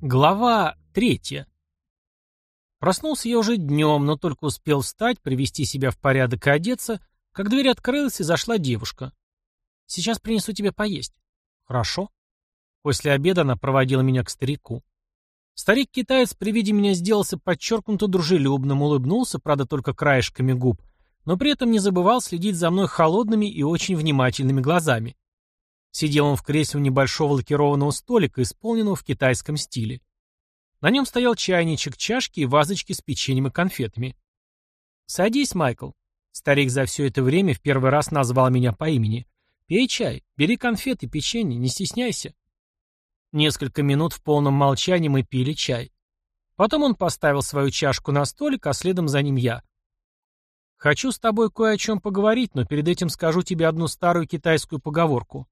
Глава третья. Проснулся я уже днем, но только успел встать, привести себя в порядок и одеться, как дверь открылась и зашла девушка. «Сейчас принесу тебе поесть». «Хорошо». После обеда она проводила меня к старику. Старик-китаец при виде меня сделался подчеркнуто дружелюбным, улыбнулся, правда, только краешками губ, но при этом не забывал следить за мной холодными и очень внимательными глазами. Сидел он в кресле у небольшого лакированного столика, исполненного в китайском стиле. На нем стоял чайничек, чашки и вазочки с печеньем и конфетами. «Садись, Майкл». Старик за все это время в первый раз назвал меня по имени. «Пей чай, бери конфеты, печенье, не стесняйся». Несколько минут в полном молчании мы пили чай. Потом он поставил свою чашку на столик, а следом за ним я. «Хочу с тобой кое о чем поговорить, но перед этим скажу тебе одну старую китайскую поговорку.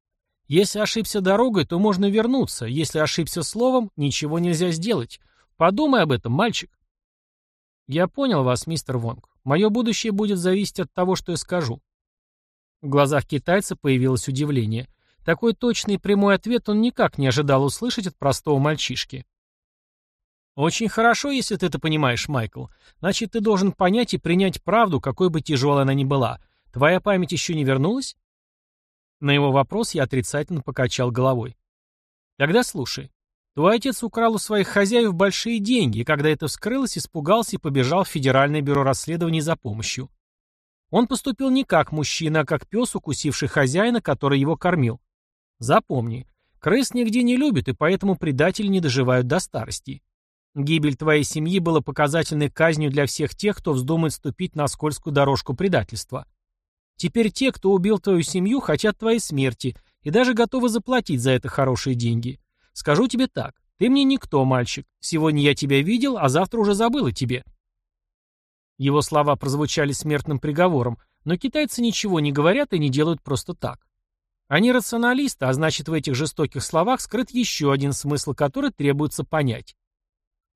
Если ошибся дорогой, то можно вернуться. Если ошибся словом, ничего нельзя сделать. Подумай об этом, мальчик. Я понял вас, мистер Вонг. Мое будущее будет зависеть от того, что я скажу. В глазах китайца появилось удивление. Такой точный и прямой ответ он никак не ожидал услышать от простого мальчишки. «Очень хорошо, если ты это понимаешь, Майкл. Значит, ты должен понять и принять правду, какой бы тяжелой она ни была. Твоя память еще не вернулась?» На его вопрос я отрицательно покачал головой. Тогда слушай. Твой отец украл у своих хозяев большие деньги, и когда это вскрылось, испугался и побежал в Федеральное бюро расследований за помощью. Он поступил не как мужчина, а как пес, укусивший хозяина, который его кормил. Запомни, крыс нигде не любят, и поэтому предатели не доживают до старости. Гибель твоей семьи была показательной казнью для всех тех, кто вздумает ступить на скользкую дорожку предательства. Теперь те, кто убил твою семью, хотят твоей смерти и даже готовы заплатить за это хорошие деньги. Скажу тебе так, ты мне никто, мальчик. Сегодня я тебя видел, а завтра уже забыл о тебе». Его слова прозвучали смертным приговором, но китайцы ничего не говорят и не делают просто так. Они рационалисты, а значит в этих жестоких словах скрыт еще один смысл, который требуется понять.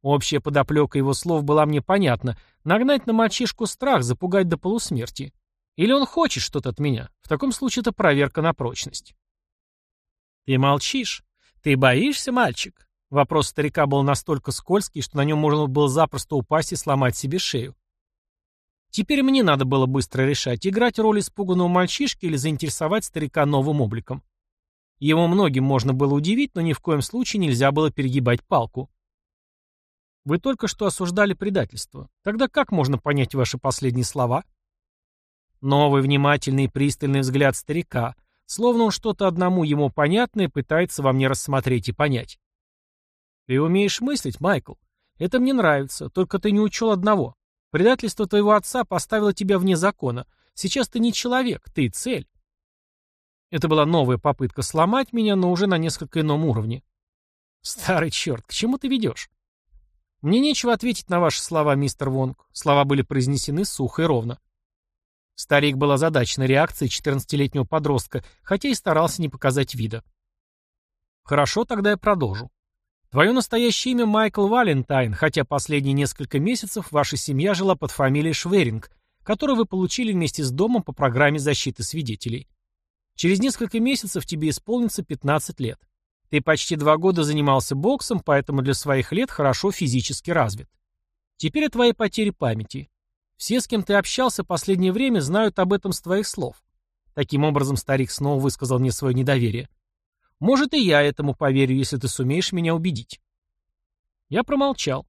Общая подоплека его слов была мне понятна. Нагнать на мальчишку страх, запугать до полусмерти. Или он хочет что-то от меня? В таком случае это проверка на прочность. Ты молчишь? Ты боишься, мальчик? Вопрос старика был настолько скользкий, что на нем можно было запросто упасть и сломать себе шею. Теперь мне надо было быстро решать, играть роль испуганного мальчишки или заинтересовать старика новым обликом. Его многим можно было удивить, но ни в коем случае нельзя было перегибать палку. Вы только что осуждали предательство. Тогда как можно понять ваши последние слова? Новый внимательный и пристальный взгляд старика, словно он что-то одному ему понятное пытается во мне рассмотреть и понять. Ты умеешь мыслить, Майкл. Это мне нравится, только ты не учел одного. Предательство твоего отца поставило тебя вне закона. Сейчас ты не человек, ты цель. Это была новая попытка сломать меня, но уже на несколько ином уровне. Старый черт, к чему ты ведешь? Мне нечего ответить на ваши слова, мистер Вонг. Слова были произнесены сухо и ровно. Старик был озадачен реакцией 14-летнего подростка, хотя и старался не показать вида. Хорошо, тогда я продолжу. Твое настоящее имя Майкл Валентайн, хотя последние несколько месяцев ваша семья жила под фамилией Шверинг, которую вы получили вместе с домом по программе защиты свидетелей. Через несколько месяцев тебе исполнится 15 лет. Ты почти два года занимался боксом, поэтому для своих лет хорошо физически развит. Теперь о твоей потере памяти. Все, с кем ты общался последнее время, знают об этом с твоих слов. Таким образом, старик снова высказал мне свое недоверие. Может, и я этому поверю, если ты сумеешь меня убедить. Я промолчал.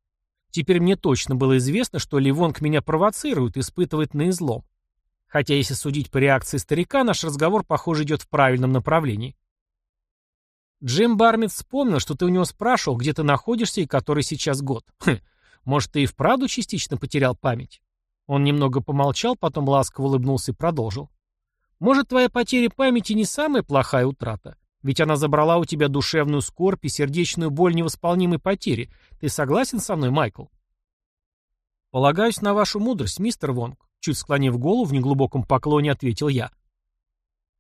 Теперь мне точно было известно, что Ливонг меня провоцирует, испытывает на излом. Хотя, если судить по реакции старика, наш разговор, похоже, идет в правильном направлении. Джим Бармит вспомнил, что ты у него спрашивал, где ты находишься и который сейчас год. Хм, может, ты и вправду частично потерял память? Он немного помолчал, потом ласково улыбнулся и продолжил. «Может, твоя потеря памяти не самая плохая утрата? Ведь она забрала у тебя душевную скорбь и сердечную боль невосполнимой потери. Ты согласен со мной, Майкл?» «Полагаюсь на вашу мудрость, мистер Вонг», чуть склонив голову в неглубоком поклоне, ответил я.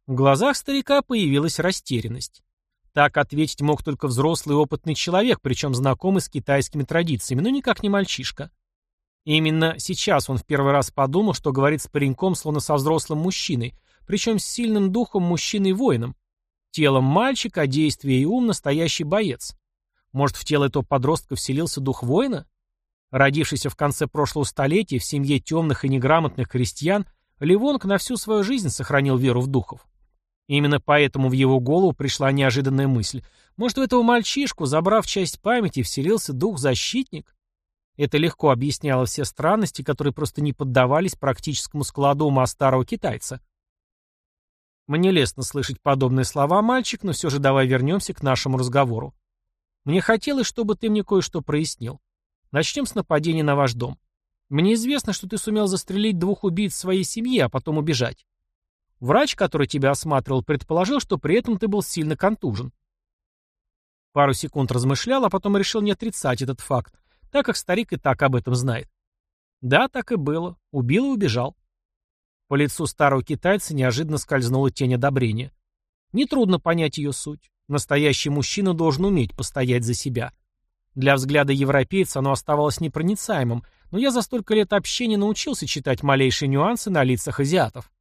В глазах старика появилась растерянность. Так ответить мог только взрослый опытный человек, причем знакомый с китайскими традициями, но никак не мальчишка. И именно сейчас он в первый раз подумал, что говорит с пареньком, словно со взрослым мужчиной, причем с сильным духом мужчины-воином. Телом мальчик, а действие и ум настоящий боец. Может, в тело этого подростка вселился дух воина? Родившийся в конце прошлого столетия в семье темных и неграмотных крестьян, Ливонг на всю свою жизнь сохранил веру в духов. Именно поэтому в его голову пришла неожиданная мысль. Может, в этого мальчишку, забрав часть памяти, вселился дух-защитник? Это легко объясняло все странности, которые просто не поддавались практическому складу ума старого китайца. Мне лестно слышать подобные слова, мальчик, но все же давай вернемся к нашему разговору. Мне хотелось, чтобы ты мне кое-что прояснил. Начнем с нападения на ваш дом. Мне известно, что ты сумел застрелить двух убийц своей семьи, а потом убежать. Врач, который тебя осматривал, предположил, что при этом ты был сильно контужен. Пару секунд размышлял, а потом решил не отрицать этот факт, так как старик и так об этом знает. Да, так и было. Убил и убежал. По лицу старого китайца неожиданно скользнула тень одобрения. Нетрудно понять ее суть. Настоящий мужчина должен уметь постоять за себя. Для взгляда европейца оно оставалось непроницаемым, но я за столько лет общения научился читать малейшие нюансы на лицах азиатов.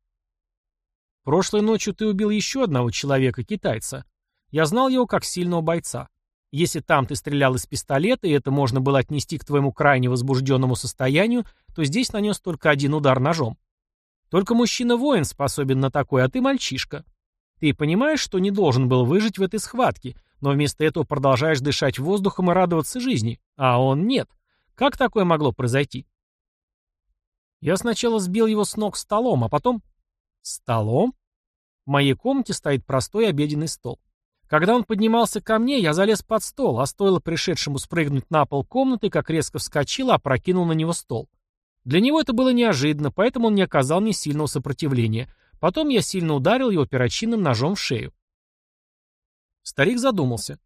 Прошлой ночью ты убил еще одного человека, китайца. Я знал его как сильного бойца. Если там ты стрелял из пистолета, и это можно было отнести к твоему крайне возбужденному состоянию, то здесь нанес только один удар ножом. Только мужчина-воин способен на такое, а ты мальчишка. Ты понимаешь, что не должен был выжить в этой схватке, но вместо этого продолжаешь дышать воздухом и радоваться жизни, а он нет. Как такое могло произойти? Я сначала сбил его с ног столом, а потом... Столом? В моей комнате стоит простой обеденный стол. Когда он поднимался ко мне, я залез под стол, а стоило пришедшему спрыгнуть на пол комнаты, как резко вскочил, а опрокинул на него стол. Для него это было неожиданно, поэтому он не оказал мне сильного сопротивления. Потом я сильно ударил его перочинным ножом в шею. Старик задумался.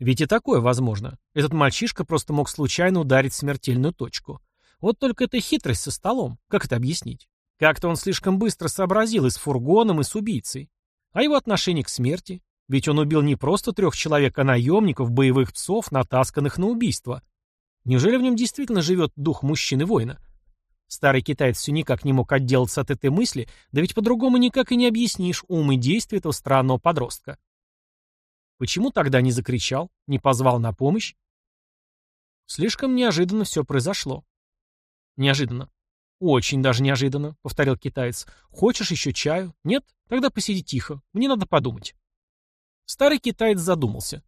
Ведь и такое возможно. Этот мальчишка просто мог случайно ударить смертельную точку. Вот только это хитрость со столом. Как это объяснить? Как-то он слишком быстро сообразил и с фургоном, и с убийцей. А его отношение к смерти? Ведь он убил не просто трех человек, а наемников, боевых псов, натасканных на убийство. Неужели в нем действительно живет дух мужчины-воина? Старый китаец все никак не мог отделаться от этой мысли, да ведь по-другому никак и не объяснишь ум и действия этого странного подростка. Почему тогда не закричал, не позвал на помощь? Слишком неожиданно все произошло. Неожиданно. Очень даже неожиданно, повторил китаец. Хочешь еще чаю? Нет? Тогда посиди тихо. Мне надо подумать. Старый китаец задумался.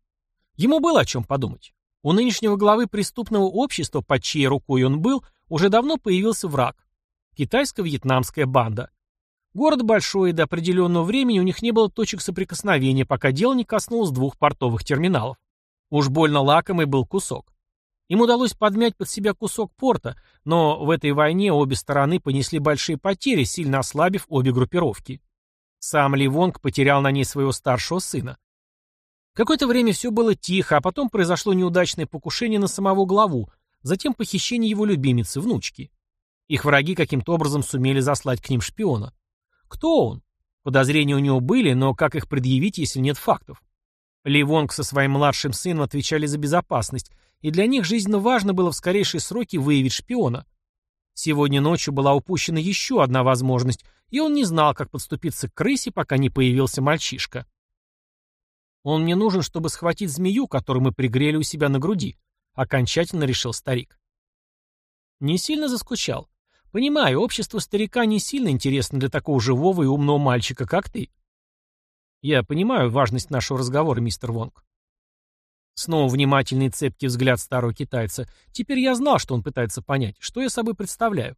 Ему было о чем подумать. У нынешнего главы преступного общества, под чьей рукой он был, уже давно появился враг. Китайско-вьетнамская банда. Город большой, и до определенного времени у них не было точек соприкосновения, пока дело не коснулось двух портовых терминалов. Уж больно лакомый был кусок. Им удалось подмять под себя кусок порта, но в этой войне обе стороны понесли большие потери, сильно ослабив обе группировки. Сам Ли Вонг потерял на ней своего старшего сына. Какое-то время все было тихо, а потом произошло неудачное покушение на самого главу, затем похищение его любимицы, внучки. Их враги каким-то образом сумели заслать к ним шпиона. Кто он? Подозрения у него были, но как их предъявить, если нет фактов? Ли Вонг со своим младшим сыном отвечали за безопасность, и для них жизненно важно было в скорейшие сроки выявить шпиона. Сегодня ночью была упущена еще одна возможность, и он не знал, как подступиться к крысе, пока не появился мальчишка. Он мне нужен, чтобы схватить змею, которую мы пригрели у себя на груди, окончательно решил старик. Не сильно заскучал. Понимаю, общество старика не сильно интересно для такого живого и умного мальчика, как ты. Я понимаю важность нашего разговора, мистер Вонг. Снова внимательный цепкий взгляд старого китайца. Теперь я знал, что он пытается понять, что я собой представляю.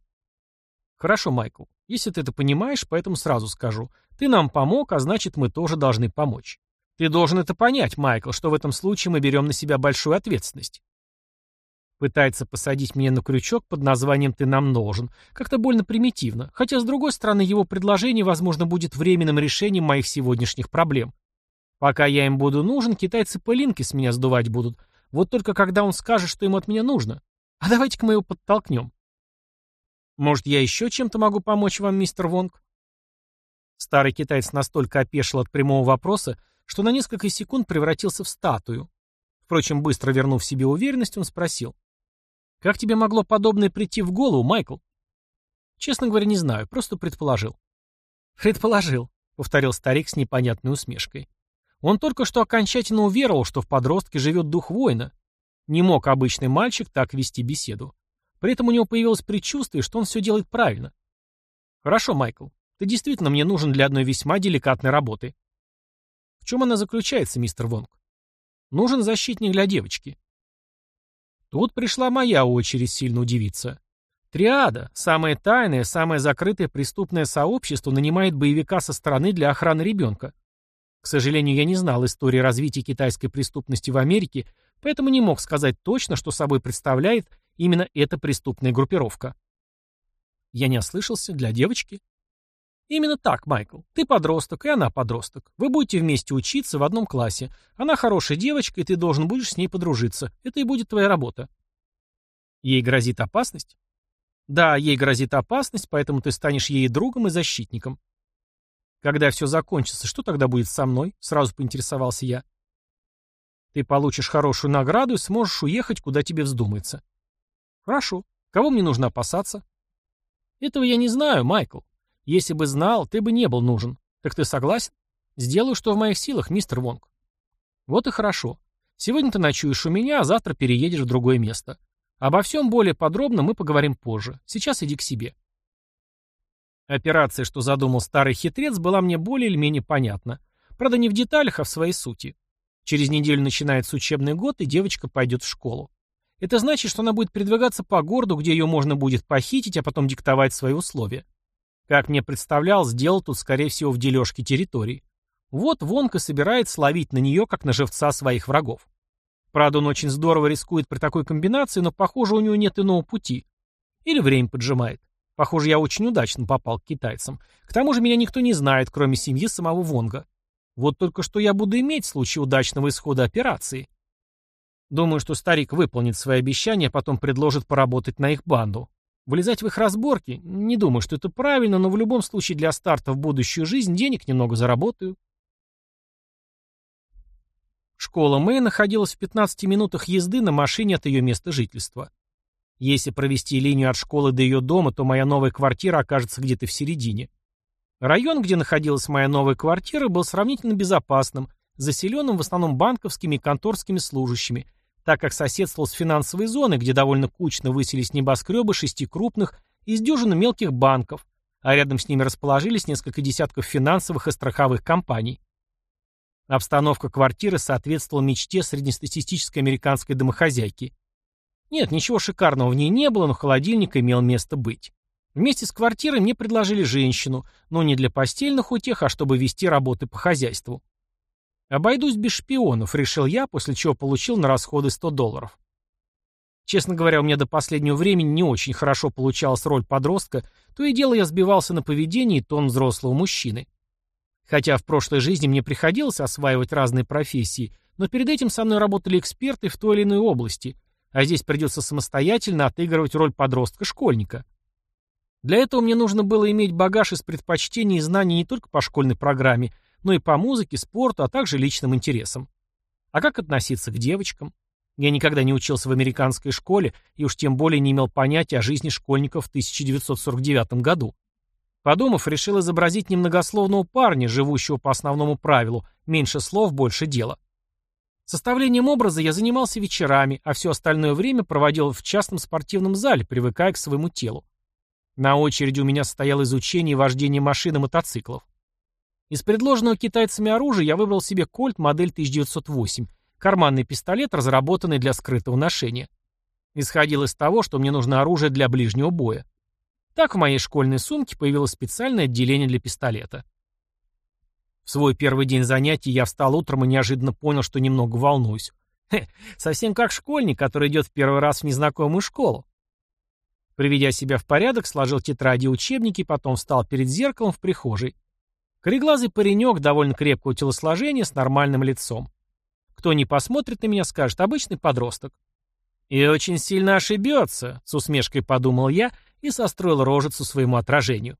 Хорошо, Майкл. Если ты это понимаешь, поэтому сразу скажу. Ты нам помог, а значит, мы тоже должны помочь. Ты должен это понять, Майкл, что в этом случае мы берем на себя большую ответственность. Пытается посадить меня на крючок под названием «ты нам должен». Как-то больно примитивно. Хотя, с другой стороны, его предложение, возможно, будет временным решением моих сегодняшних проблем. Пока я им буду нужен, китайцы пылинки с меня сдувать будут. Вот только когда он скажет, что ему от меня нужно. А давайте-ка мы его подтолкнем. Может, я еще чем-то могу помочь вам, мистер Вонг? Старый китаец настолько опешил от прямого вопроса, что на несколько секунд превратился в статую. Впрочем, быстро вернув себе уверенность, он спросил. «Как тебе могло подобное прийти в голову, Майкл?» «Честно говоря, не знаю, просто предположил». «Предположил», — повторил старик с непонятной усмешкой. Он только что окончательно уверовал, что в подростке живет дух воина, Не мог обычный мальчик так вести беседу. При этом у него появилось предчувствие, что он все делает правильно. «Хорошо, Майкл, ты действительно мне нужен для одной весьма деликатной работы». «В чем она заключается, мистер Вонг?» «Нужен защитник для девочки». Тут пришла моя очередь сильно удивиться. Триада, самое тайное, самое закрытое преступное сообщество, нанимает боевика со стороны для охраны ребенка. К сожалению, я не знал истории развития китайской преступности в Америке, поэтому не мог сказать точно, что собой представляет именно эта преступная группировка. Я не ослышался, для девочки? Именно так, Майкл. Ты подросток, и она подросток. Вы будете вместе учиться в одном классе. Она хорошая девочка, и ты должен будешь с ней подружиться. Это и будет твоя работа. Ей грозит опасность? Да, ей грозит опасность, поэтому ты станешь ей другом и защитником. Когда все закончится, что тогда будет со мной? Сразу поинтересовался я. Ты получишь хорошую награду и сможешь уехать, куда тебе вздумается. Хорошо. Кого мне нужно опасаться? Этого я не знаю, Майкл. Если бы знал, ты бы не был нужен. Так ты согласен? Сделаю, что в моих силах, мистер Вонг. Вот и хорошо. Сегодня ты ночуешь у меня, а завтра переедешь в другое место. Обо всем более подробно мы поговорим позже. Сейчас иди к себе. Операция, что задумал старый хитрец, была мне более или менее понятна. Правда, не в деталях, а в своей сути. Через неделю начинается учебный год, и девочка пойдет в школу. Это значит, что она будет передвигаться по городу, где ее можно будет похитить, а потом диктовать свои условия. Как мне представлял, сделал тут, скорее всего, в дележке территории. Вот Вонка собирается ловить на нее, как на живца своих врагов. Правда, он очень здорово рискует при такой комбинации, но, похоже, у него нет иного пути. Или время поджимает. Похоже, я очень удачно попал к китайцам. К тому же меня никто не знает, кроме семьи самого Вонга. Вот только что я буду иметь в случае удачного исхода операции. Думаю, что старик выполнит свои обещания, а потом предложит поработать на их банду. Вылезать в их разборки? Не думаю, что это правильно, но в любом случае для старта в будущую жизнь денег немного заработаю. Школа Мэй находилась в 15 минутах езды на машине от ее места жительства. Если провести линию от школы до ее дома, то моя новая квартира окажется где-то в середине. Район, где находилась моя новая квартира, был сравнительно безопасным, заселенным в основном банковскими и конторскими служащими, так как соседствовал с финансовой зоной, где довольно кучно высились небоскребы шести крупных и с дюжины мелких банков, а рядом с ними расположились несколько десятков финансовых и страховых компаний. Обстановка квартиры соответствовала мечте среднестатистической американской домохозяйки. Нет, ничего шикарного в ней не было, но холодильник имел место быть. Вместе с квартирой мне предложили женщину, но не для постельных утех, а чтобы вести работы по хозяйству. Обойдусь без шпионов, решил я, после чего получил на расходы 100 долларов. Честно говоря, у меня до последнего времени не очень хорошо получалась роль подростка, то и дело я сбивался на поведение и тон взрослого мужчины. Хотя в прошлой жизни мне приходилось осваивать разные профессии, но перед этим со мной работали эксперты в той или иной области, а здесь придется самостоятельно отыгрывать роль подростка-школьника. Для этого мне нужно было иметь багаж из предпочтений и знаний не только по школьной программе, но и по музыке, спорту, а также личным интересам. А как относиться к девочкам? Я никогда не учился в американской школе и уж тем более не имел понятия о жизни школьников в 1949 году. Подумав, решил изобразить немногословного парня, живущего по основному правилу «меньше слов, больше дела». Составлением образа я занимался вечерами, а все остальное время проводил в частном спортивном зале, привыкая к своему телу. На очереди у меня стояло изучение и вождение машин и мотоциклов. Из предложенного китайцами оружия я выбрал себе кольт модель 1908, карманный пистолет, разработанный для скрытого ношения. Исходил из того, что мне нужно оружие для ближнего боя. Так в моей школьной сумке появилось специальное отделение для пистолета. В свой первый день занятий я встал утром и неожиданно понял, что немного волнуюсь. Хе, совсем как школьник, который идет в первый раз в незнакомую школу. Приведя себя в порядок, сложил тетради и учебники, потом встал перед зеркалом в прихожей. Кореглазый паренек довольно крепкого телосложения с нормальным лицом. Кто не посмотрит на меня, скажет обычный подросток. И очень сильно ошибется, с усмешкой подумал я и состроил рожицу своему отражению.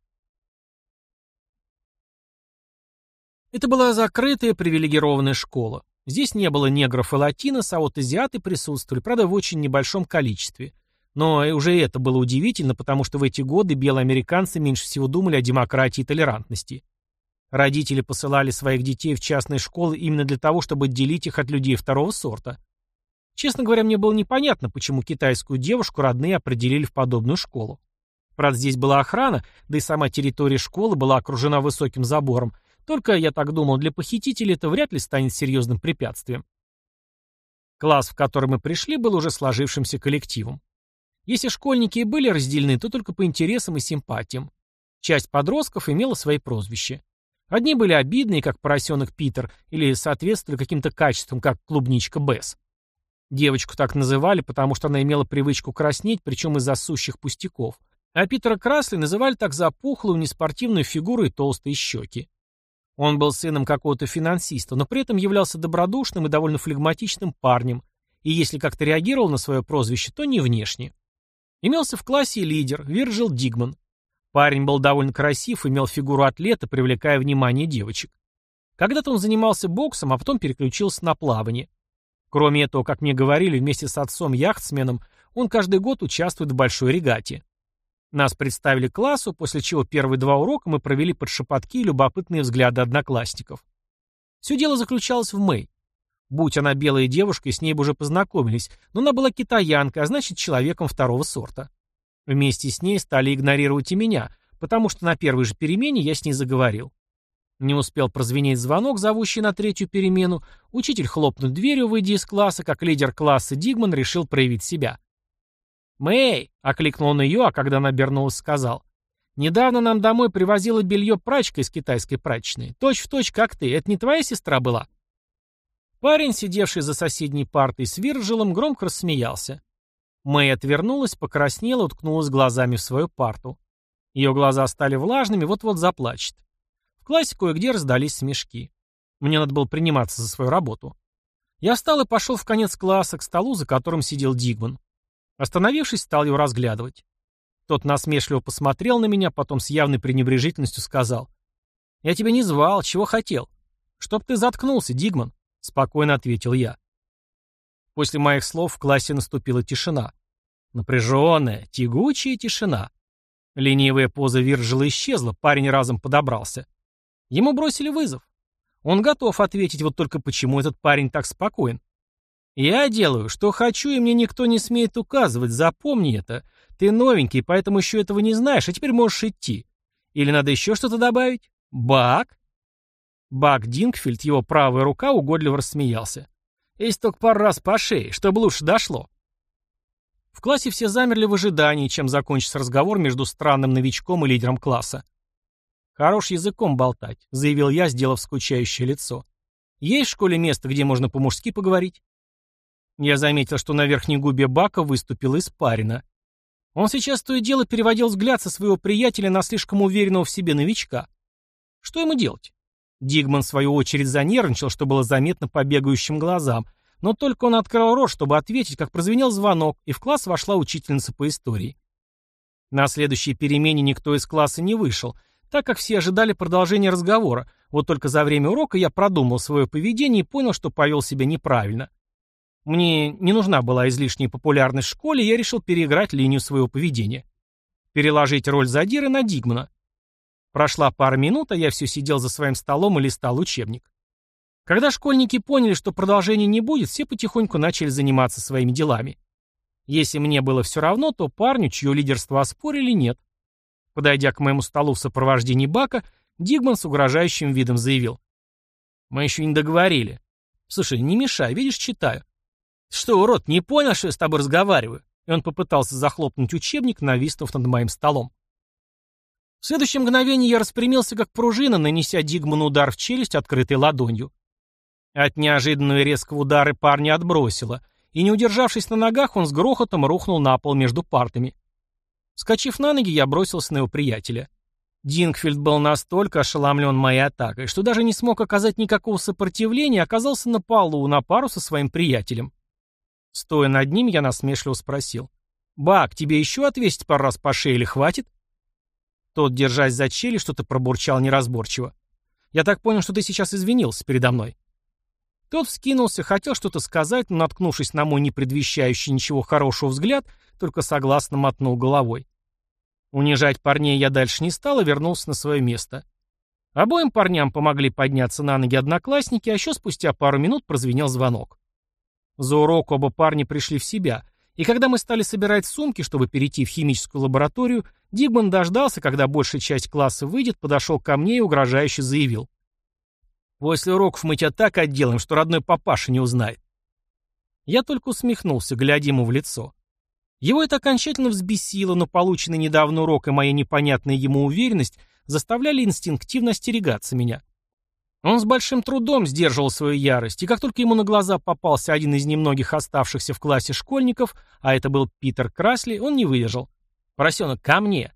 Это была закрытая привилегированная школа. Здесь не было негров и латинос, а вот азиаты присутствовали, правда, в очень небольшом количестве. Но уже это было удивительно, потому что в эти годы белые американцы меньше всего думали о демократии и толерантности. Родители посылали своих детей в частные школы именно для того, чтобы отделить их от людей второго сорта. Честно говоря, мне было непонятно, почему китайскую девушку родные определили в подобную школу. Правда, здесь была охрана, да и сама территория школы была окружена высоким забором. Только, я так думал, для похитителей это вряд ли станет серьезным препятствием. Класс, в который мы пришли, был уже сложившимся коллективом. Если школьники и были разделены, то только по интересам и симпатиям. Часть подростков имела свои прозвища. Одни были обидные, как поросенок Питер, или соответствовали каким-то качествам, как клубничка Бесс. Девочку так называли, потому что она имела привычку краснеть, причем из-за сущих пустяков. А Питера Красли называли так за пухлую, неспортивную фигуру и толстые щеки. Он был сыном какого-то финансиста, но при этом являлся добродушным и довольно флегматичным парнем, и если как-то реагировал на свое прозвище, то не внешне. Имелся в классе лидер, Вирджил Дигман. Парень был довольно красив, имел фигуру атлета, привлекая внимание девочек. Когда-то он занимался боксом, а потом переключился на плавание. Кроме этого, как мне говорили, вместе с отцом-яхтсменом он каждый год участвует в большой регате. Нас представили классу, после чего первые два урока мы провели под шепотки и любопытные взгляды одноклассников. Все дело заключалось в Мэй. Будь она белая девушка, с ней бы уже познакомились, но она была китаянкой, а значит человеком второго сорта. Вместе с ней стали игнорировать и меня, потому что на первой же перемене я с ней заговорил. Не успел прозвенеть звонок, зовущий на третью перемену, учитель хлопнул дверью, выйдя из класса, как лидер класса Дигман решил проявить себя. «Мэй!» — окликнул он ее, а когда она обернулась, сказал. «Недавно нам домой привозила белье прачка из китайской прачечной. Точь в точь, как ты. Это не твоя сестра была?» Парень, сидевший за соседней партой с Вирджилом, громко рассмеялся. Мэй отвернулась, покраснела, уткнулась глазами в свою парту. Ее глаза стали влажными, вот-вот заплачет. В классе кое-где раздались смешки. Мне надо было приниматься за свою работу. Я встал и пошел в конец класса к столу, за которым сидел Дигман. Остановившись, стал его разглядывать. Тот насмешливо посмотрел на меня, потом с явной пренебрежительностью сказал. «Я тебя не звал, чего хотел?» «Чтоб ты заткнулся, Дигман», — спокойно ответил я. После моих слов в классе наступила тишина. Напряженная, тягучая тишина. Ленивая поза Виржила исчезла, парень разом подобрался. Ему бросили вызов. Он готов ответить, вот только почему этот парень так спокоен. Я делаю, что хочу, и мне никто не смеет указывать, запомни это. Ты новенький, поэтому еще этого не знаешь, а теперь можешь идти. Или надо еще что-то добавить? Бак? Бак Дингфильд, его правая рука, угодливо рассмеялся. «Есть только пару раз по шее, чтобы лучше дошло». В классе все замерли в ожидании, чем закончится разговор между странным новичком и лидером класса. «Хорош языком болтать», — заявил я, сделав скучающее лицо. «Есть в школе место, где можно по-мужски поговорить?» Я заметил, что на верхней губе Бака выступила испарина. Он сейчас то и дело переводил взгляд со своего приятеля на слишком уверенного в себе новичка. Что ему делать? Дигман, в свою очередь, занервничал, что было заметно по бегающим глазам, но только он открыл рот, чтобы ответить, как прозвенел звонок, и в класс вошла учительница по истории. На следующей перемене никто из класса не вышел, так как все ожидали продолжения разговора, вот только за время урока я продумал свое поведение и понял, что повел себя неправильно. Мне не нужна была излишняя популярность в школе, я решил переиграть линию своего поведения. Переложить роль задиры на Дигмана. Прошла пара минут, а я все сидел за своим столом и листал учебник. Когда школьники поняли, что продолжения не будет, все потихоньку начали заниматься своими делами. Если мне было все равно, то парню, чье лидерство оспорили, нет. Подойдя к моему столу в сопровождении Бака, Дигман с угрожающим видом заявил. «Мы еще не договорили. Слушай, не мешай, видишь, читаю». «Что, урод, не понял, что я с тобой разговариваю?» И он попытался захлопнуть учебник, нависнув над моим столом. В следующее мгновение я распрямился как пружина, нанеся Дигману удар в челюсть открытой ладонью. От неожиданного и резкого удара парня отбросило, и не удержавшись на ногах, он с грохотом рухнул на пол между партами. Скочив на ноги, я бросился на его приятеля. Дингфильд был настолько ошеломлен моей атакой, что даже не смог оказать никакого сопротивления и оказался на полу на пару со своим приятелем. Стоя над ним, я насмешливо спросил. «Бак, тебе еще отвесить пару раз по шее или хватит?» Тот, держась за чели, что-то пробурчал неразборчиво. «Я так понял, что ты сейчас извинился передо мной». Тот вскинулся, хотел что-то сказать, но, наткнувшись на мой не предвещающий ничего хорошего взгляд, только согласно мотнул головой. Унижать парней я дальше не стал и вернулся на свое место. Обоим парням помогли подняться на ноги одноклассники, а еще спустя пару минут прозвенел звонок. За урок оба парня пришли в себя, и когда мы стали собирать сумки, чтобы перейти в химическую лабораторию, Дигман дождался, когда большая часть класса выйдет, подошел ко мне и угрожающе заявил. «После уроков мы тебя так отделаем, что родной папаша не узнает». Я только усмехнулся, глядя ему в лицо. Его это окончательно взбесило, но полученный недавно урок и моя непонятная ему уверенность заставляли инстинктивно остерегаться меня. Он с большим трудом сдерживал свою ярость, и как только ему на глаза попался один из немногих оставшихся в классе школьников, а это был Питер Красли, он не выдержал. «Поросенок, ко мне!»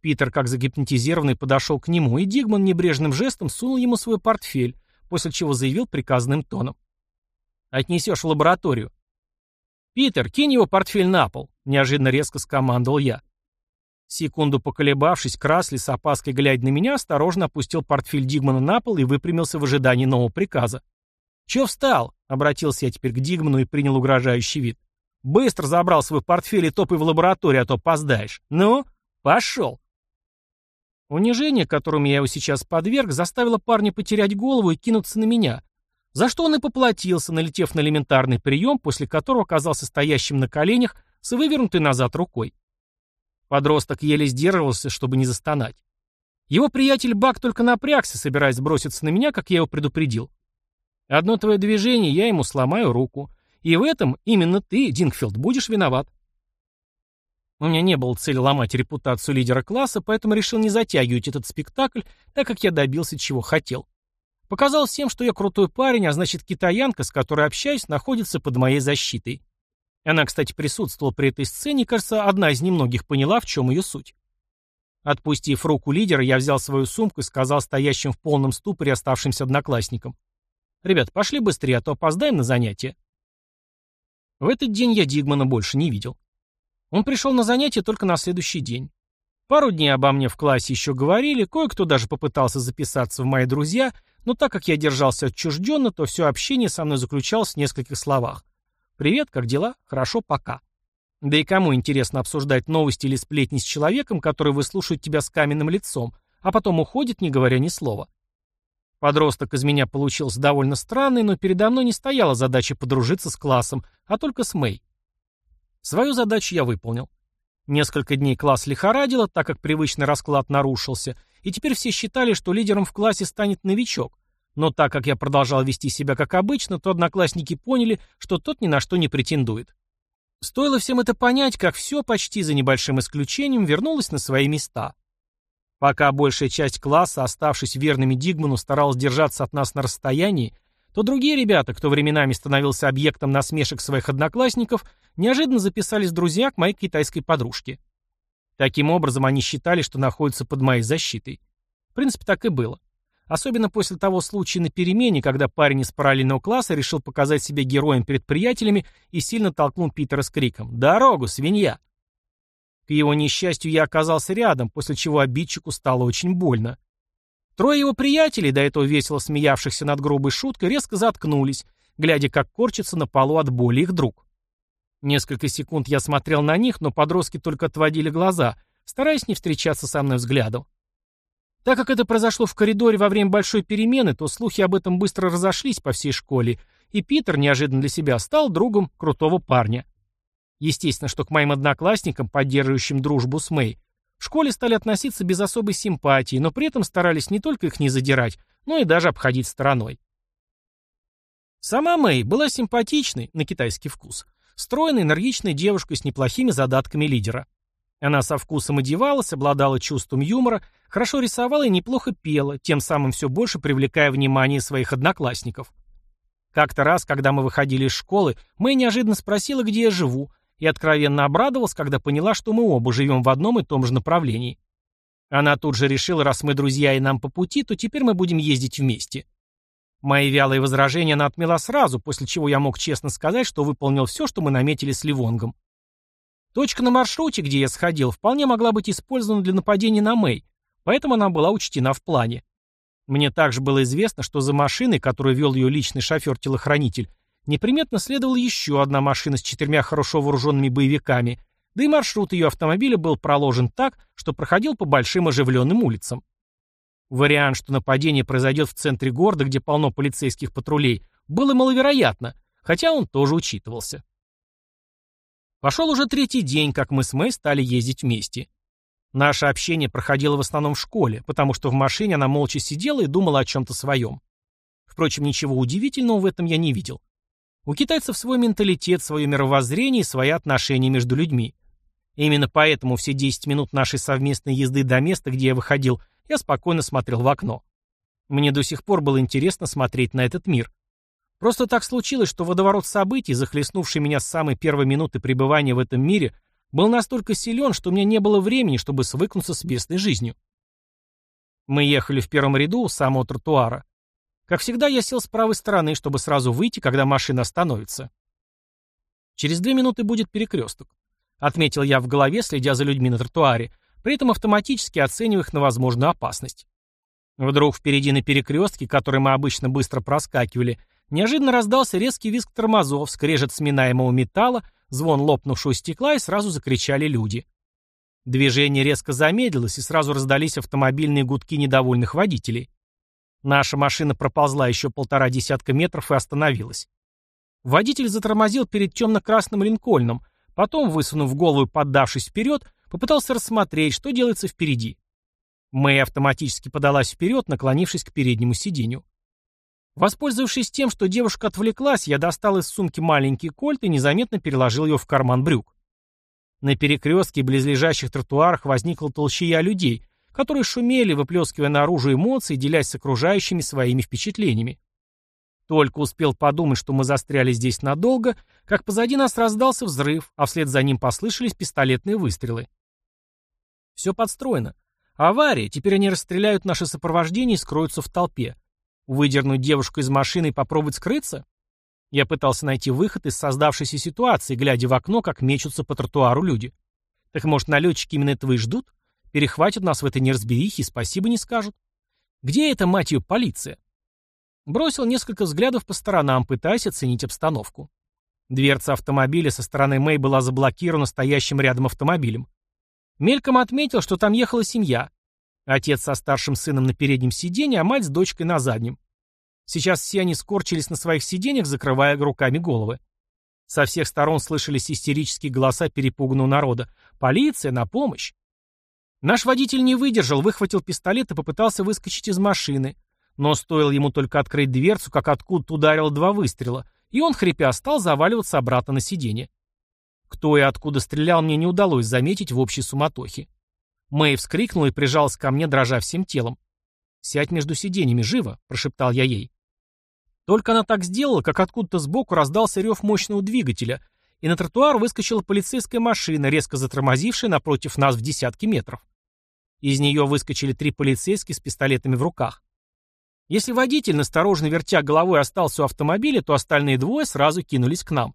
Питер, как загипнотизированный, подошел к нему, и Дигман небрежным жестом сунул ему свой портфель, после чего заявил приказанным тоном. «Отнесешь в лабораторию. «Питер, кинь его портфель на пол», — неожиданно резко скомандовал я. Секунду поколебавшись, Красли с опаской глядя на меня, осторожно опустил портфель Дигмана на пол и выпрямился в ожидании нового приказа. «Чё встал?» — обратился я теперь к Дигману и принял угрожающий вид. «Быстро забрал свой портфель и топай в лабораторию, а то опоздаешь. Ну, пошел!» Унижение, которому я его сейчас подверг, заставило парня потерять голову и кинуться на меня, за что он и поплатился, налетев на элементарный прием, после которого оказался стоящим на коленях с вывернутой назад рукой. Подросток еле сдерживался, чтобы не застонать. Его приятель Бак только напрягся, собираясь броситься на меня, как я его предупредил. Одно твое движение, я ему сломаю руку. И в этом именно ты, Дингфилд, будешь виноват. У меня не было цели ломать репутацию лидера класса, поэтому решил не затягивать этот спектакль, так как я добился чего хотел. Показал всем, что я крутой парень, а значит китаянка, с которой общаюсь, находится под моей защитой. Она, кстати, присутствовала при этой сцене, кажется, одна из немногих поняла, в чем ее суть. Отпустив руку лидера, я взял свою сумку и сказал стоящим в полном ступоре оставшимся одноклассникам. «Ребят, пошли быстрее, а то опоздаем на занятия». В этот день я Дигмана больше не видел. Он пришел на занятия только на следующий день. Пару дней обо мне в классе еще говорили, кое-кто даже попытался записаться в мои друзья, но так как я держался отчужденно, то все общение со мной заключалось в нескольких словах. «Привет, как дела? Хорошо, пока». Да и кому интересно обсуждать новости или сплетни с человеком, который выслушает тебя с каменным лицом, а потом уходит, не говоря ни слова. Подросток из меня получился довольно странный, но передо мной не стояла задача подружиться с классом, а только с Мэй. Свою задачу я выполнил. Несколько дней класс лихорадило, так как привычный расклад нарушился, и теперь все считали, что лидером в классе станет новичок. Но так как я продолжал вести себя как обычно, то одноклассники поняли, что тот ни на что не претендует. Стоило всем это понять, как все, почти за небольшим исключением, вернулось на свои места. Пока большая часть класса, оставшись верными Дигману, старалась держаться от нас на расстоянии, то другие ребята, кто временами становился объектом насмешек своих одноклассников, неожиданно записались друзья к моей китайской подружке. Таким образом, они считали, что находятся под моей защитой. В принципе, так и было. Особенно после того случая на перемене, когда парень из параллельного класса решил показать себя героем перед приятелями и сильно толкнул Питера с криком «Дорогу, свинья!». К его несчастью, я оказался рядом, после чего обидчику стало очень больно. Трое его приятелей, до этого весело смеявшихся над грубой шуткой, резко заткнулись, глядя, как корчится на полу от боли их друг. Несколько секунд я смотрел на них, но подростки только отводили глаза, стараясь не встречаться со мной взглядом. Так как это произошло в коридоре во время большой перемены, то слухи об этом быстро разошлись по всей школе, и Питер, неожиданно для себя, стал другом крутого парня. Естественно, что к моим одноклассникам, поддерживающим дружбу с Мэй, в школе стали относиться без особой симпатии, но при этом старались не только их не задирать, но и даже обходить стороной. Сама Мэй была симпатичной, на китайский вкус, Стройная, энергичная девушка с неплохими задатками лидера. Она со вкусом одевалась, обладала чувством юмора, хорошо рисовала и неплохо пела, тем самым все больше привлекая внимание своих одноклассников. Как-то раз, когда мы выходили из школы, Мэй неожиданно спросила, где я живу, и откровенно обрадовалась, когда поняла, что мы оба живем в одном и том же направлении. Она тут же решила, раз мы друзья и нам по пути, то теперь мы будем ездить вместе. Мои вялые возражения она отмела сразу, после чего я мог честно сказать, что выполнил все, что мы наметили с Ливонгом. Точка на маршруте, где я сходил, вполне могла быть использована для нападения на Мэй, поэтому она была учтена в плане. Мне также было известно, что за машиной, которую вел ее личный шофер-телохранитель, неприметно следовала еще одна машина с четырьмя хорошо вооруженными боевиками, да и маршрут ее автомобиля был проложен так, что проходил по большим оживленным улицам. Вариант, что нападение произойдет в центре города, где полно полицейских патрулей, было маловероятно, хотя он тоже учитывался. Пошел уже третий день, как мы с Мэй стали ездить вместе. Наше общение проходило в основном в школе, потому что в машине она молча сидела и думала о чем-то своем. Впрочем, ничего удивительного в этом я не видел. У китайцев свой менталитет, свое мировоззрение и свои отношения между людьми. Именно поэтому все 10 минут нашей совместной езды до места, где я выходил, я спокойно смотрел в окно. Мне до сих пор было интересно смотреть на этот мир. Просто так случилось, что водоворот событий, захлестнувший меня с самой первой минуты пребывания в этом мире, был настолько силен, что у меня не было времени, чтобы свыкнуться с местной жизнью. Мы ехали в первом ряду у самого тротуара. Как всегда, я сел с правой стороны, чтобы сразу выйти, когда машина остановится. Через две минуты будет перекресток. Отметил я в голове, следя за людьми на тротуаре, при этом автоматически оценивая их на возможную опасность. Вдруг впереди на перекрестке, который мы обычно быстро проскакивали, неожиданно раздался резкий визг тормозов, скрежет сминаемого металла, звон лопнувшего стекла, и сразу закричали люди. Движение резко замедлилось, и сразу раздались автомобильные гудки недовольных водителей. Наша машина проползла еще полтора десятка метров и остановилась. Водитель затормозил перед темно-красным линкольном, потом, высунув голову и поддавшись вперед, попытался рассмотреть, что делается впереди. Мэй автоматически подалась вперед, наклонившись к переднему сиденью. Воспользовавшись тем, что девушка отвлеклась, я достал из сумки маленький кольт и незаметно переложил его в карман брюк. На перекрестке близлежащих тротуарах возникла толщая людей, которые шумели, выплескивая наружу эмоции, делясь с окружающими своими впечатлениями. Только успел подумать, что мы застряли здесь надолго, как позади нас раздался взрыв, а вслед за ним послышались пистолетные выстрелы. Все подстроено. Авария, теперь они расстреляют наше сопровождение и скроются в толпе. Выдернуть девушку из машины и попробовать скрыться? Я пытался найти выход из создавшейся ситуации, глядя в окно, как мечутся по тротуару люди. Так может, налетчики именно этого и ждут? Перехватят нас в этой неразберихе и спасибо не скажут. Где эта, мать ее, полиция? Бросил несколько взглядов по сторонам, пытаясь оценить обстановку. Дверца автомобиля со стороны Мэй была заблокирована стоящим рядом автомобилем. Мельком отметил, что там ехала семья. Отец со старшим сыном на переднем сиденье, а мать с дочкой на заднем. Сейчас все они скорчились на своих сиденьях, закрывая руками головы. Со всех сторон слышались истерические голоса перепуганного народа. «Полиция! На помощь!» Наш водитель не выдержал, выхватил пистолет и попытался выскочить из машины. Но стоило ему только открыть дверцу, как откуда-то ударило два выстрела, и он, хрипя, стал заваливаться обратно на сиденье. Кто и откуда стрелял, мне не удалось заметить в общей суматохе. Мэй вскрикнула и прижалась ко мне, дрожа всем телом. «Сядь между сиденьями, живо!» – прошептал я ей. Только она так сделала, как откуда-то сбоку раздался рев мощного двигателя, и на тротуар выскочила полицейская машина, резко затормозившая напротив нас в десятки метров. Из нее выскочили три полицейских с пистолетами в руках. Если водитель, насторожно вертя головой, остался у автомобиля, то остальные двое сразу кинулись к нам.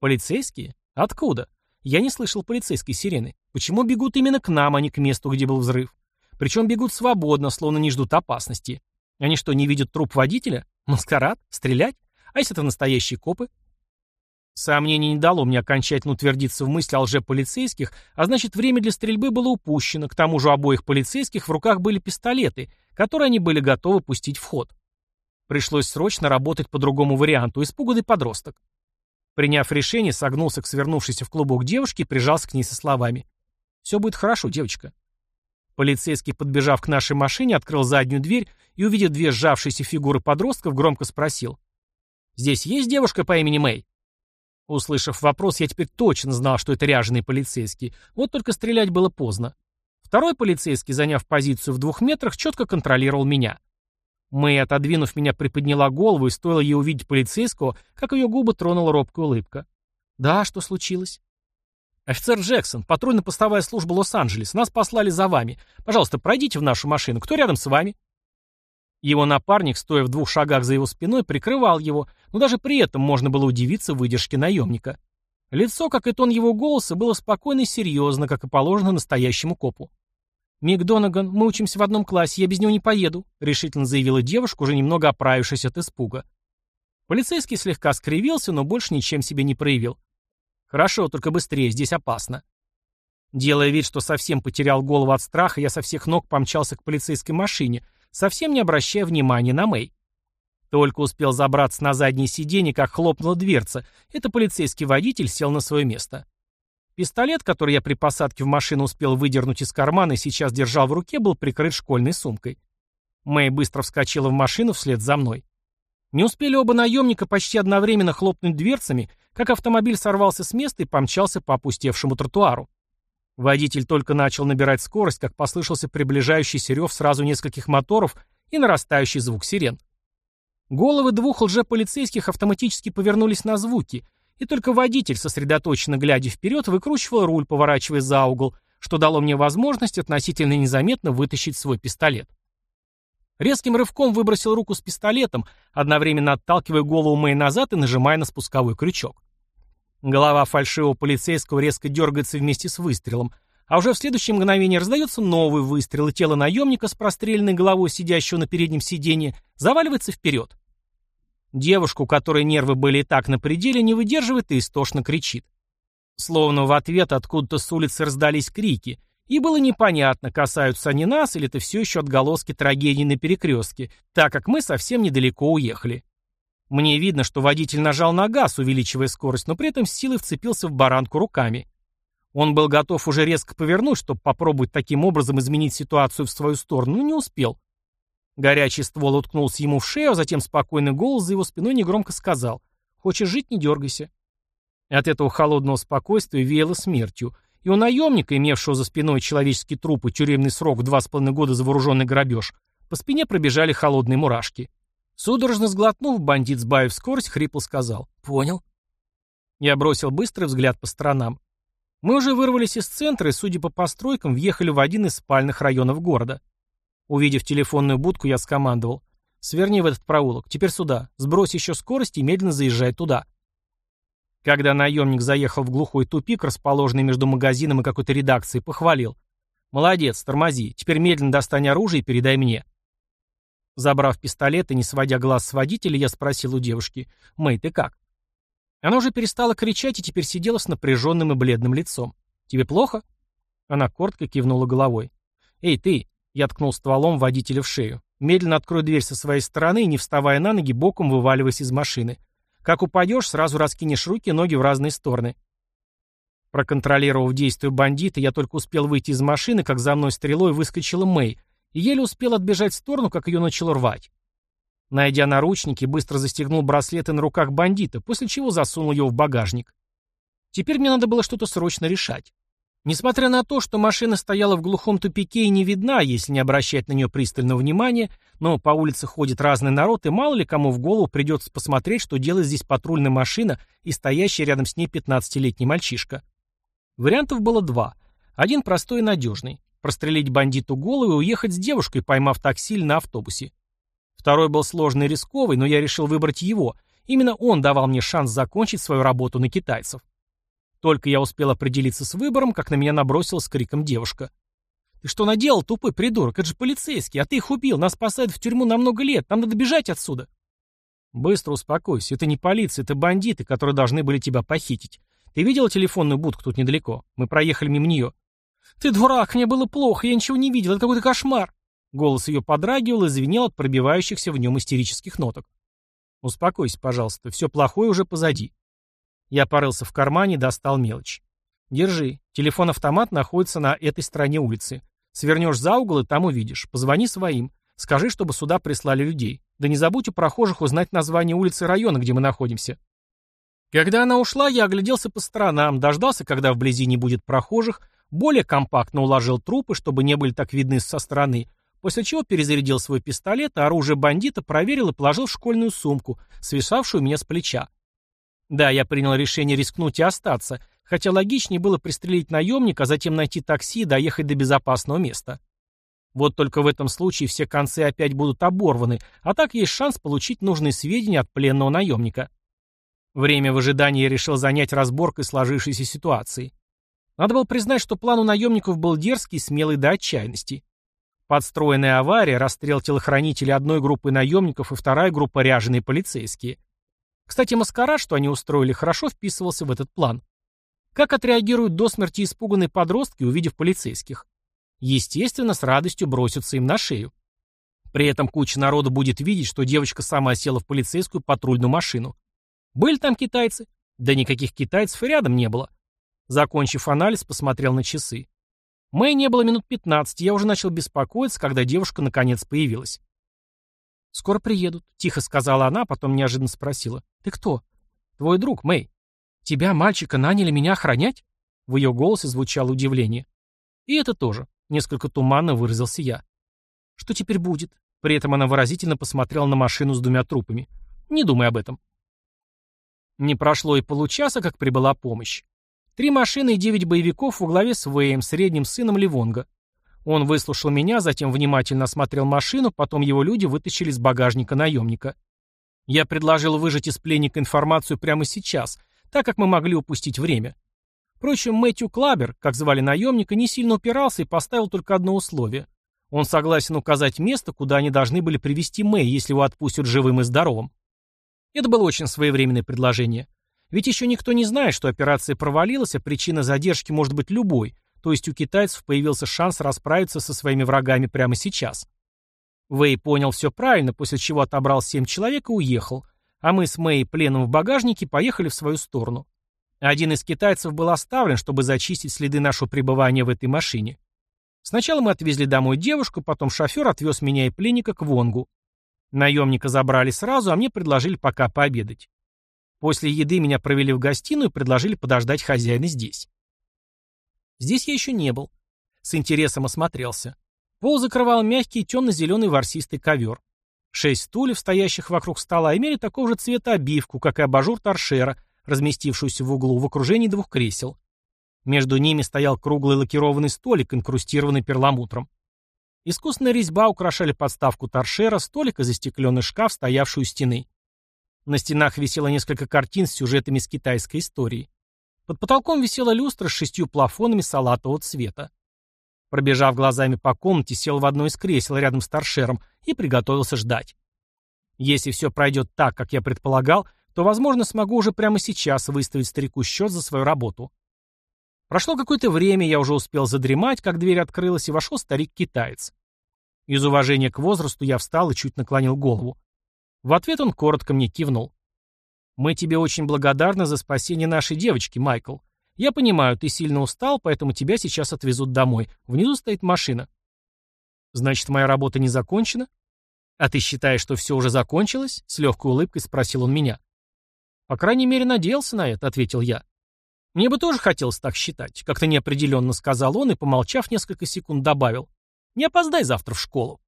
Полицейские? Откуда? Я не слышал полицейской сирены. Почему бегут именно к нам, а не к месту, где был взрыв? Причем бегут свободно, словно не ждут опасности. Они что, не видят труп водителя? Маскарад? Стрелять? А если это настоящие копы? Сомнение не дало мне окончательно утвердиться в мысли о лжеполицейских, а значит, время для стрельбы было упущено. К тому же у обоих полицейских в руках были пистолеты, которые они были готовы пустить в ход. Пришлось срочно работать по другому варианту. Испуганный подросток. Приняв решение, согнулся к свернувшейся в клубок девушке и прижался к ней со словами. «Все будет хорошо, девочка». Полицейский, подбежав к нашей машине, открыл заднюю дверь и, увидев две сжавшиеся фигуры подростков, громко спросил. «Здесь есть девушка по имени Мэй?» Услышав вопрос, я теперь точно знал, что это ряженый полицейский. Вот только стрелять было поздно. Второй полицейский, заняв позицию в двух метрах, четко контролировал меня. Мэй, отодвинув меня, приподняла голову, и стоило ей увидеть полицейского, как ее губы тронула робкая улыбка. «Да, что случилось?» «Офицер Джексон, патрульно-постовая служба Лос-Анджелес. Нас послали за вами. Пожалуйста, пройдите в нашу машину. Кто рядом с вами?» Его напарник, стоя в двух шагах за его спиной, прикрывал его, но даже при этом можно было удивиться выдержке наемника. Лицо, как и тон его голоса, было спокойно и серьезно, как и положено настоящему копу. «Мик Донаган, мы учимся в одном классе, я без него не поеду», решительно заявила девушка, уже немного оправившись от испуга. Полицейский слегка скривился, но больше ничем себе не проявил. «Хорошо, только быстрее, здесь опасно». Делая вид, что совсем потерял голову от страха, я со всех ног помчался к полицейской машине, совсем не обращая внимания на Мэй. Только успел забраться на заднее сиденье, как хлопнула дверца. Это полицейский водитель сел на свое место. Пистолет, который я при посадке в машину успел выдернуть из кармана и сейчас держал в руке, был прикрыт школьной сумкой. Мэй быстро вскочила в машину вслед за мной. Не успели оба наемника почти одновременно хлопнуть дверцами, как автомобиль сорвался с места и помчался по опустевшему тротуару. Водитель только начал набирать скорость, как послышался приближающийся рев сразу нескольких моторов и нарастающий звук сирен. Головы двух лжеполицейских автоматически повернулись на звуки, и только водитель, сосредоточенно глядя вперед, выкручивал руль, поворачивая за угол, что дало мне возможность относительно незаметно вытащить свой пистолет. Резким рывком выбросил руку с пистолетом, одновременно отталкивая голову Мэй назад и нажимая на спусковой крючок. Голова фальшивого полицейского резко дергается вместе с выстрелом, а уже в следующее мгновение раздается новый выстрел, и тело наемника с простреленной головой, сидящего на переднем сиденье, заваливается вперед. Девушку, у которой нервы были и так на пределе, не выдерживает и истошно кричит. Словно в ответ откуда-то с улицы раздались крики, и было непонятно, касаются они нас или это все еще отголоски трагедии на перекрестке, так как мы совсем недалеко уехали. Мне видно, что водитель нажал на газ, увеличивая скорость, но при этом с силой вцепился в баранку руками. Он был готов уже резко повернуть, чтобы попробовать таким образом изменить ситуацию в свою сторону, но не успел. Горячий ствол уткнулся ему в шею, а затем спокойный голос за его спиной негромко сказал «Хочешь жить, не дергайся». От этого холодного спокойствия веяло смертью, и у наемника, имевшего за спиной человеческий труп и тюремный срок в два с половиной года за вооруженный грабеж, по спине пробежали холодные мурашки. Судорожно сглотнув, бандит, сбавив скорость, хрипло сказал «Понял». Я бросил быстрый взгляд по сторонам. Мы уже вырвались из центра и, судя по постройкам, въехали в один из спальных районов города. Увидев телефонную будку, я скомандовал. «Сверни в этот проулок. Теперь сюда. Сбрось еще скорость и медленно заезжай туда». Когда наемник заехал в глухой тупик, расположенный между магазином и какой-то редакцией, похвалил. «Молодец, тормози. Теперь медленно достань оружие и передай мне». Забрав пистолет и не сводя глаз с водителя, я спросил у девушки. «Мэй, ты как?» Она уже перестала кричать и теперь сидела с напряженным и бледным лицом. «Тебе плохо?» Она коротко кивнула головой. «Эй, ты!» Я ткнул стволом водителя в шею. «Медленно открой дверь со своей стороны и, не вставая на ноги, боком вываливайся из машины. Как упадешь, сразу раскинешь руки и ноги в разные стороны». Проконтролировав действия бандита, я только успел выйти из машины, как за мной стрелой выскочила Мэй, и еле успел отбежать в сторону, как ее начало рвать. Найдя наручники, быстро застегнул браслеты на руках бандита, после чего засунул его в багажник. Теперь мне надо было что-то срочно решать. Несмотря на то, что машина стояла в глухом тупике и не видна, если не обращать на нее пристального внимания, но по улице ходит разный народ, и мало ли кому в голову придется посмотреть, что делает здесь патрульная машина и стоящий рядом с ней 15-летний мальчишка. Вариантов было два. Один простой и надежный. Прострелить бандиту голову и уехать с девушкой, поймав такси на автобусе. Второй был сложный и рисковый, но я решил выбрать его. Именно он давал мне шанс закончить свою работу на китайцев. Только я успел определиться с выбором, как на меня набросилась криком девушка. «Ты что наделал, тупой придурок? Это же полицейский, а ты их убил, нас посадят в тюрьму на много лет, нам надо бежать отсюда». «Быстро успокойся, это не полиция, это бандиты, которые должны были тебя похитить. Ты видела телефонную будку тут недалеко? Мы проехали мимо нее». «Ты дурак, мне было плохо, я ничего не видел, это какой-то кошмар». Голос ее подрагивал и звенел от пробивающихся в нем истерических ноток. «Успокойся, пожалуйста, все плохое уже позади». Я порылся в кармане и достал мелочь. «Держи. Телефон-автомат находится на этой стороне улицы. Свернешь за угол и там увидишь. Позвони своим. Скажи, чтобы сюда прислали людей. Да не забудь у прохожих узнать название улицы района, где мы находимся». Когда она ушла, я огляделся по сторонам, дождался, когда вблизи не будет прохожих, более компактно уложил трупы, чтобы не были так видны со стороны, после чего перезарядил свой пистолет, а оружие бандита проверил и положил в школьную сумку, свисавшую мне с плеча. Да, я принял решение рискнуть и остаться, хотя логичнее было пристрелить наемника, а затем найти такси и доехать до безопасного места. Вот только в этом случае все концы опять будут оборваны, а так есть шанс получить нужные сведения от пленного наемника. Время в ожидании я решил занять разборкой сложившейся ситуации. Надо было признать, что план у наемников был дерзкий и смелый до отчаянности. Подстроенная авария, расстрел телохранителей одной группы наемников и вторая группа ряженые полицейские. Кстати, маскарад, что они устроили, хорошо вписывался в этот план. Как отреагируют до смерти испуганные подростки, увидев полицейских? Естественно, с радостью бросятся им на шею. При этом куча народу будет видеть, что девочка сама села в полицейскую патрульную машину. Были там китайцы? Да никаких китайцев рядом не было. Закончив анализ, посмотрел на часы. Мэй не было минут 15, я уже начал беспокоиться, когда девушка наконец появилась. «Скоро приедут», — тихо сказала она, а потом неожиданно спросила. «Ты кто?» «Твой друг, Мэй». «Тебя, мальчика, наняли меня охранять?» В ее голосе звучало удивление. «И это тоже», — несколько туманно выразился я. «Что теперь будет?» При этом она выразительно посмотрела на машину с двумя трупами. «Не думай об этом». Не прошло и получаса, как прибыла помощь. Три машины и девять боевиков во главе с Вэем, средним сыном Ливонга. Он выслушал меня, затем внимательно осмотрел машину, потом его люди вытащили из багажника наемника. Я предложил выжать из пленника информацию прямо сейчас, так как мы могли упустить время. Впрочем, Мэтью Клабер, как звали наемника, не сильно упирался и поставил только одно условие. Он согласен указать место, куда они должны были привести Мэй, если его отпустят живым и здоровым. Это было очень своевременное предложение. Ведь еще никто не знает, что операция провалилась, а причина задержки может быть любой, то есть у китайцев появился шанс расправиться со своими врагами прямо сейчас. Вэй понял все правильно, после чего отобрал семь человек и уехал, а мы с Мэй пленом в багажнике поехали в свою сторону. Один из китайцев был оставлен, чтобы зачистить следы нашего пребывания в этой машине. Сначала мы отвезли домой девушку, потом шофер отвез меня и пленника к Вонгу. Наемника забрали сразу, а мне предложили пока пообедать. После еды меня провели в гостиную и предложили подождать хозяина здесь. Здесь я еще не был. С интересом осмотрелся. Пол закрывал мягкий темно-зеленый ворсистый ковер. Шесть стульев, стоящих вокруг стола, имели такого же цвета обивку, как и абажур торшера, разместившуюся в углу в окружении двух кресел. Между ними стоял круглый лакированный столик, инкрустированный перламутром. Искусная резьба украшали подставку торшера, столик и застекленный шкаф, стоявший у стены. На стенах висело несколько картин с сюжетами из китайской истории. Под потолком висела люстра с шестью плафонами салатового цвета. Пробежав глазами по комнате, сел в одно из кресел рядом с торшером и приготовился ждать. Если все пройдет так, как я предполагал, то, возможно, смогу уже прямо сейчас выставить старику счет за свою работу. Прошло какое-то время, я уже успел задремать, как дверь открылась, и вошел старик-китаец. Из уважения к возрасту я встал и чуть наклонил голову. В ответ он коротко мне кивнул. «Мы тебе очень благодарны за спасение нашей девочки, Майкл. Я понимаю, ты сильно устал, поэтому тебя сейчас отвезут домой. Внизу стоит машина». «Значит, моя работа не закончена?» «А ты считаешь, что все уже закончилось?» — с легкой улыбкой спросил он меня. «По крайней мере, надеялся на это», — ответил я. «Мне бы тоже хотелось так считать», — как-то неопределенно сказал он и, помолчав несколько секунд, добавил. «Не опоздай завтра в школу».